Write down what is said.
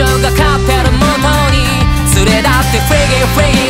宙が勝ってるも元に連れ立ってフリゲーフリー